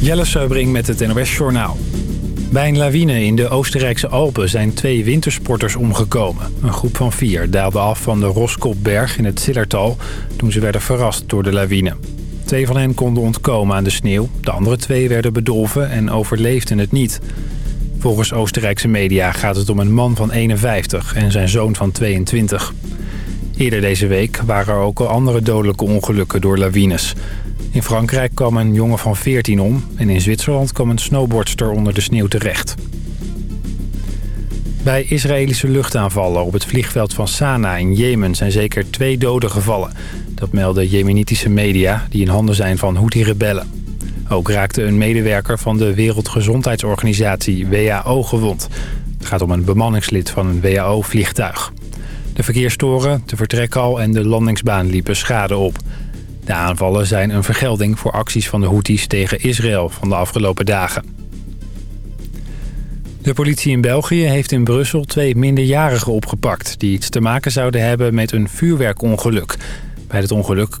Jelle Seubring met het NOS Journaal. Bij een lawine in de Oostenrijkse Alpen zijn twee wintersporters omgekomen. Een groep van vier daalde af van de Roskopberg in het Zillertal... toen ze werden verrast door de lawine. Twee van hen konden ontkomen aan de sneeuw. De andere twee werden bedolven en overleefden het niet. Volgens Oostenrijkse media gaat het om een man van 51 en zijn zoon van 22. Eerder deze week waren er ook al andere dodelijke ongelukken door lawines... In Frankrijk kwam een jongen van 14 om en in Zwitserland kwam een snowboardster onder de sneeuw terecht. Bij Israëlische luchtaanvallen op het vliegveld van Sanaa in Jemen zijn zeker twee doden gevallen. Dat melden jemenitische media die in handen zijn van Houthi-rebellen. Ook raakte een medewerker van de Wereldgezondheidsorganisatie WHO gewond. Het gaat om een bemanningslid van een WHO-vliegtuig. De verkeerstoren, de vertrekhal en de landingsbaan liepen schade op. De aanvallen zijn een vergelding voor acties van de Houthis tegen Israël van de afgelopen dagen. De politie in België heeft in Brussel twee minderjarigen opgepakt... die iets te maken zouden hebben met een vuurwerkongeluk. Bij het ongeluk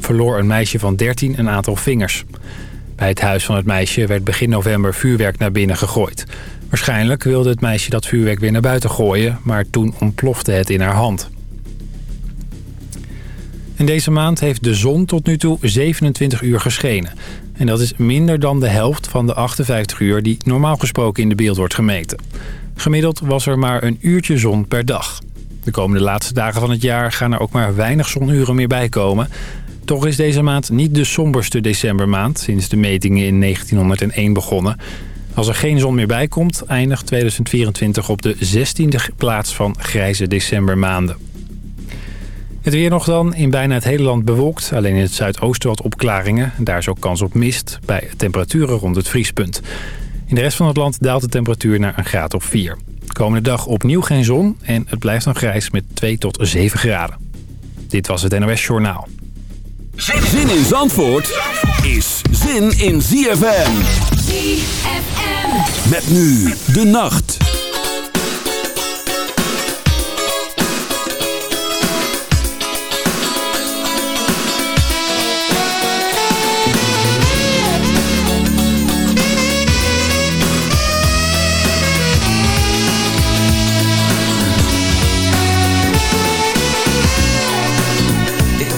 verloor een meisje van 13 een aantal vingers. Bij het huis van het meisje werd begin november vuurwerk naar binnen gegooid. Waarschijnlijk wilde het meisje dat vuurwerk weer naar buiten gooien... maar toen ontplofte het in haar hand. In deze maand heeft de zon tot nu toe 27 uur geschenen. En dat is minder dan de helft van de 58 uur die normaal gesproken in de beeld wordt gemeten. Gemiddeld was er maar een uurtje zon per dag. De komende laatste dagen van het jaar gaan er ook maar weinig zonuren meer bij komen. Toch is deze maand niet de somberste decembermaand sinds de metingen in 1901 begonnen. Als er geen zon meer bij komt, eindigt 2024 op de 16e plaats van grijze decembermaanden. Het weer nog dan. In bijna het hele land bewolkt. Alleen in het zuidoosten wat opklaringen. Daar is ook kans op mist bij temperaturen rond het vriespunt. In de rest van het land daalt de temperatuur naar een graad of 4. komende dag opnieuw geen zon en het blijft dan grijs met 2 tot 7 graden. Dit was het NOS Journaal. Zin in Zandvoort is zin in ZFM. ZFM. Met nu de nacht.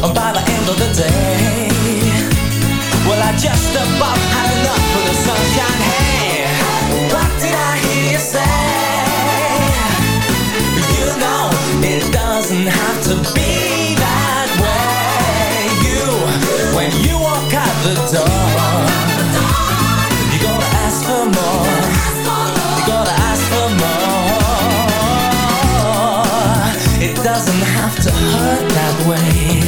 By the end of the day. Well, I just about had enough of the sunshine. Hey, what did I hear you say? You know, it doesn't have to be that way. You, when you walk out the door, you gotta ask for more. You gotta ask for more. It doesn't have to hurt that way.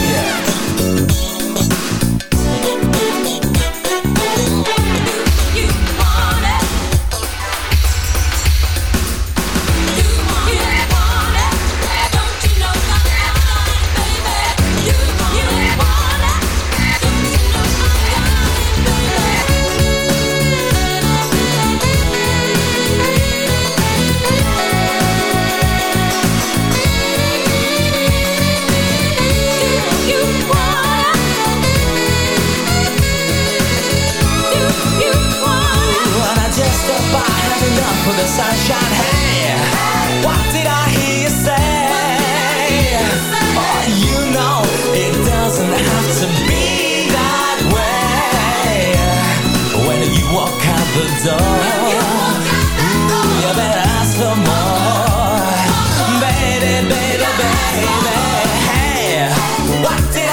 locked in.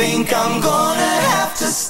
Think I'm gonna have to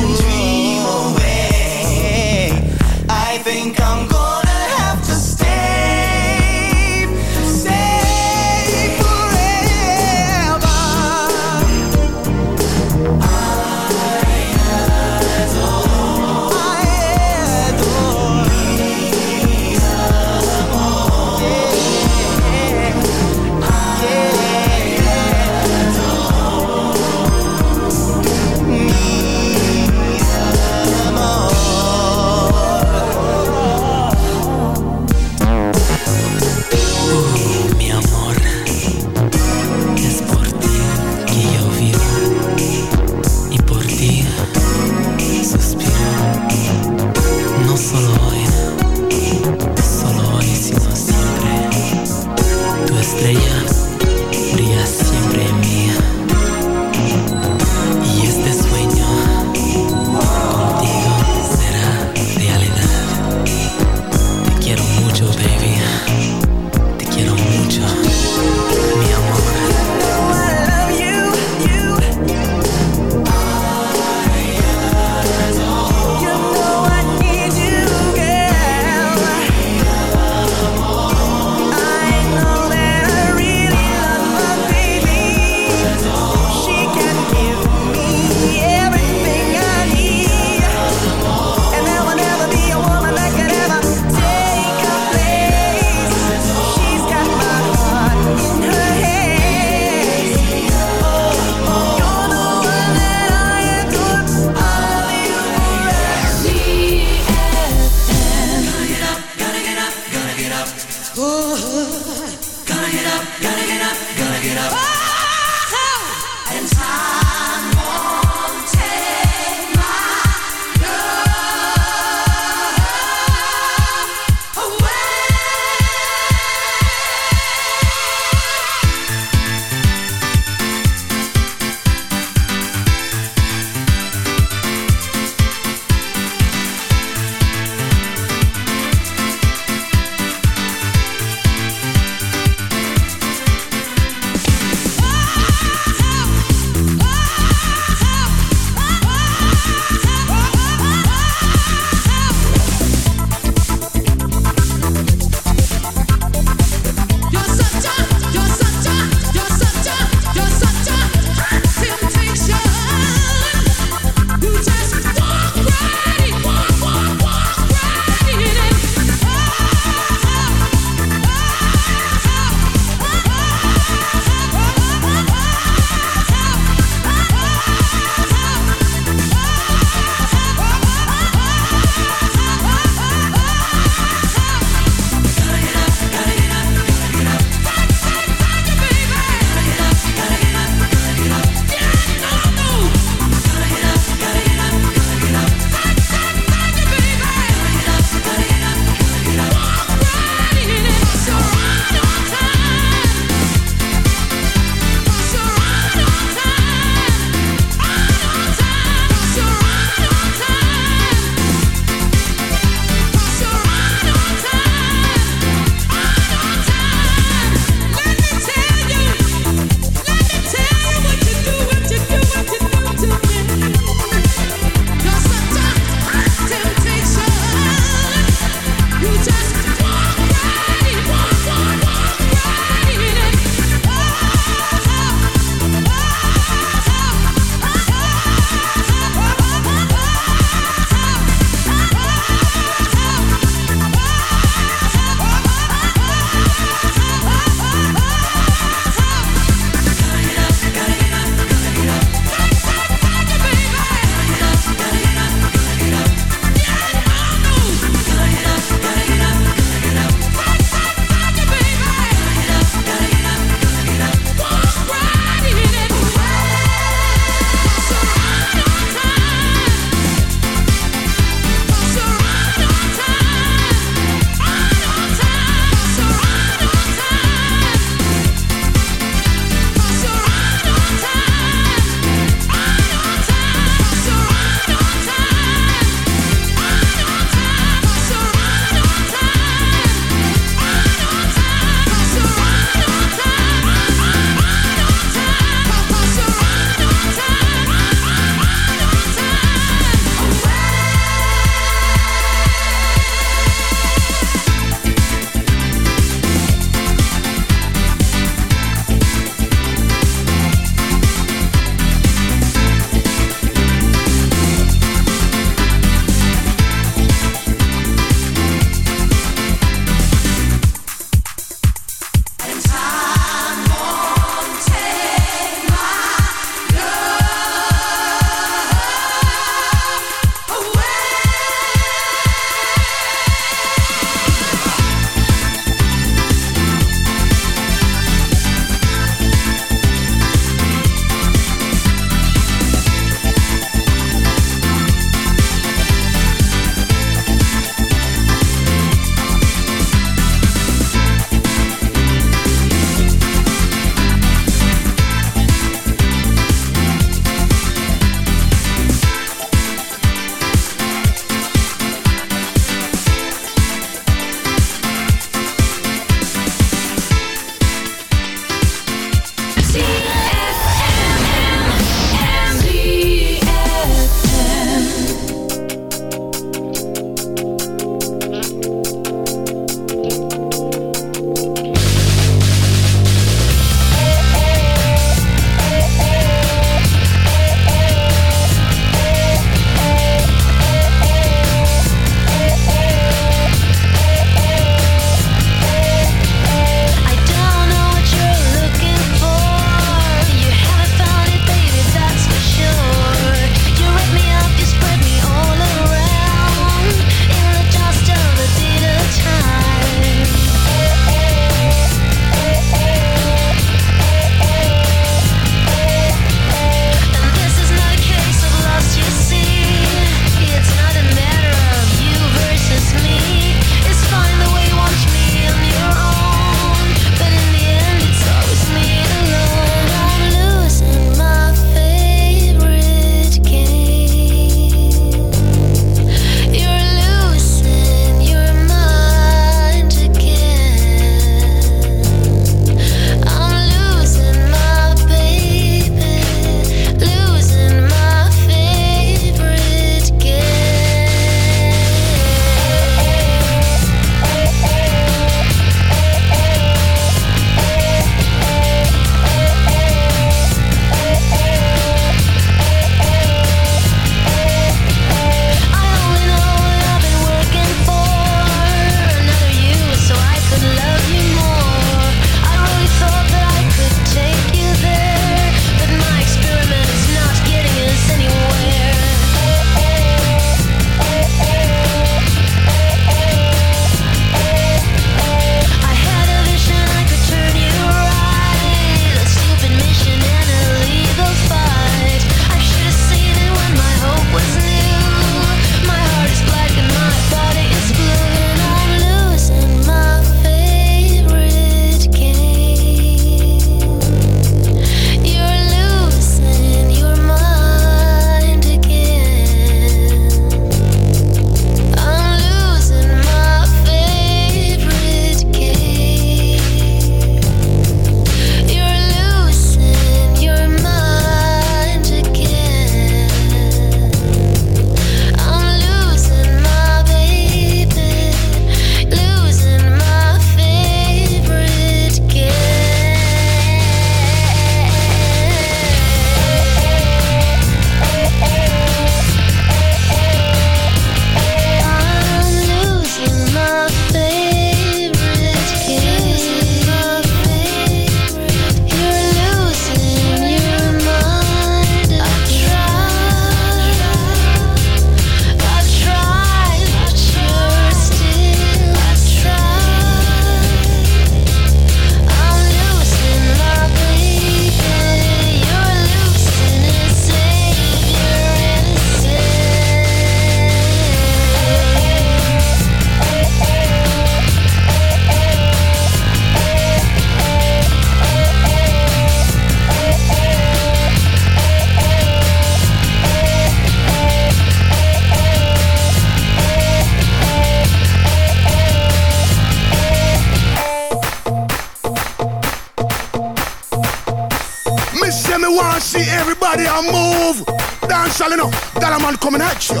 Everybody a move. Dance all enough. A man coming at you.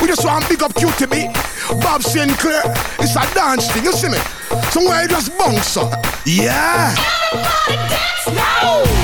We just want big up QTB. Bob Sinclair. It's a dance thing, you see me? Somewhere you just bounce up. Yeah. Everybody dance now.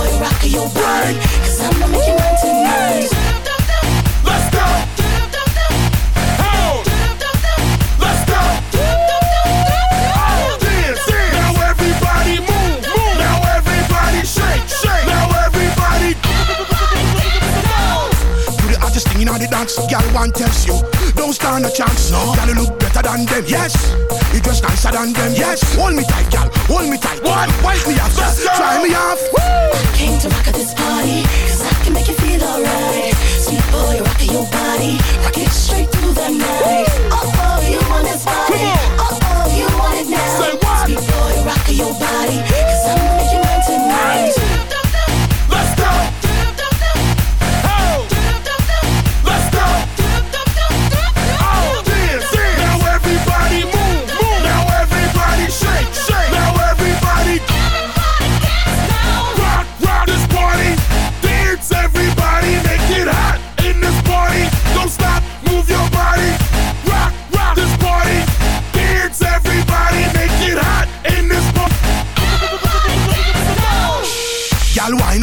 rock your body. Cause I'ma make you mine tonight. Let's go. Let's go. Oh, now everybody move, move. Now everybody shake, shake. Now everybody. Do the hottest thing in the dance, girl. One tells you, don't stand a chance. No, girl, you look better than them. Yes, you dress nicer than them. Yes, hold me tight, girl. Hold me tight. What? Wipe me off, try me off. Rock at this I can make you feel alright. Sweet boy, rock your body. Rock it straight through the night.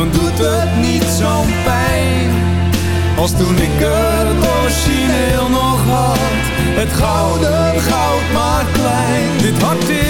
Dan doet het niet zo'n pijn. Als toen ik het origineel nog had, het gouden goud maar klein. Dit hart, ik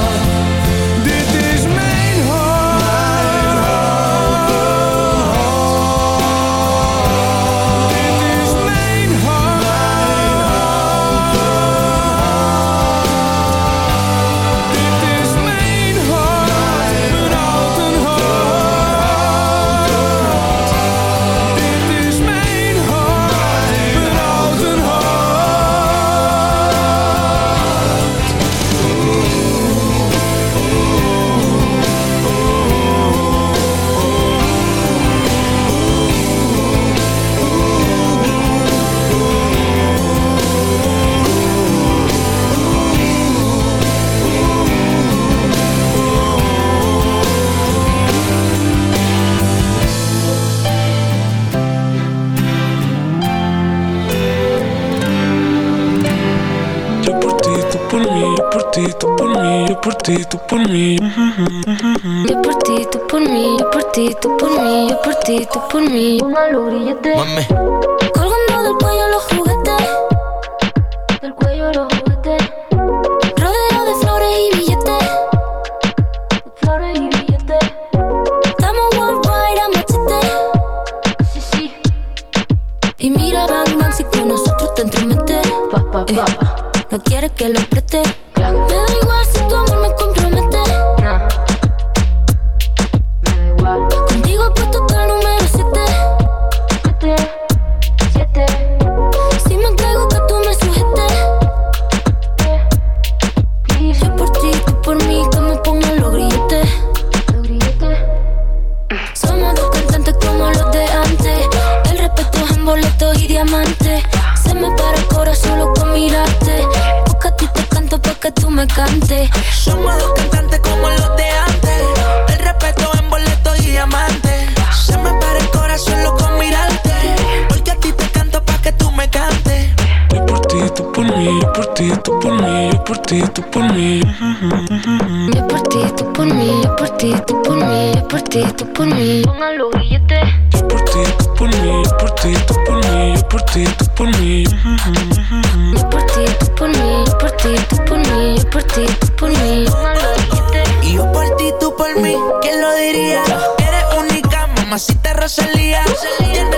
Ti, tú por mí. Yo por ti, tú por mí, yo por ti, tú por mí, yo por ti, tú por mí. Mami, tú por mí, yo por ti, tú por mí. Yo por ti, tú por mí, yo por ti, tú por mí, yo por ti, tú por mí grilletes Yo por ti, tú por mí, yo por ti, tú por mí, yo por ti, tú por mí. Yo por ti, tú por mí, yo por ti, tú por mí, yo por ti, tú por mí. Billetes. Y yo por ti, tú por mí, ¿quién lo diría? Eres única, mamacita Rosalía. Tiene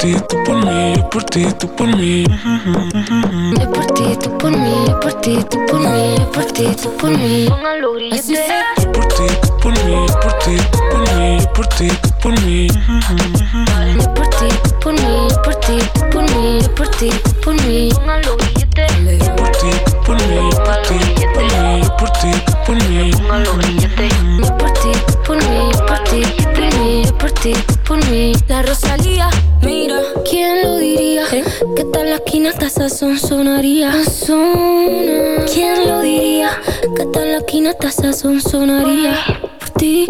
ti, tú por mí, yo por ti, tú por mí. Yo por ti, tú por mí, yo por ti, tú por mí, yo por ti, tú por mí. Grilletes. Yo por ti, tú por mí, yo por ti, tú por mí, yo por ti, tú por mí. Yo por ti, tú por mí, yo por ti, tú por mí, yo por ti, tú por mí. Yo por ti, tú por mí, yo por ti, tú por mí, yo por ti, tú por mí. Yo por ti, tú por mí, yo por ti, tú por mí, yo por ti, tú por mí. La Rosalía, mira, ¿quién lo diría? Que tal la esquina hasta sazón sonaría. ¿Quién lo diría? Que tal la esquina hasta sazón sonaría. Por ti,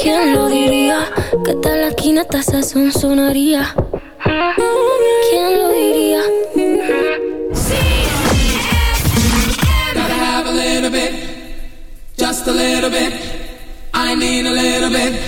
¿quién lo diría? Que tal la esquina hasta sazón sonaría. ¿Quién lo diría? Gotta have a little bit, just a little bit. I need a little bit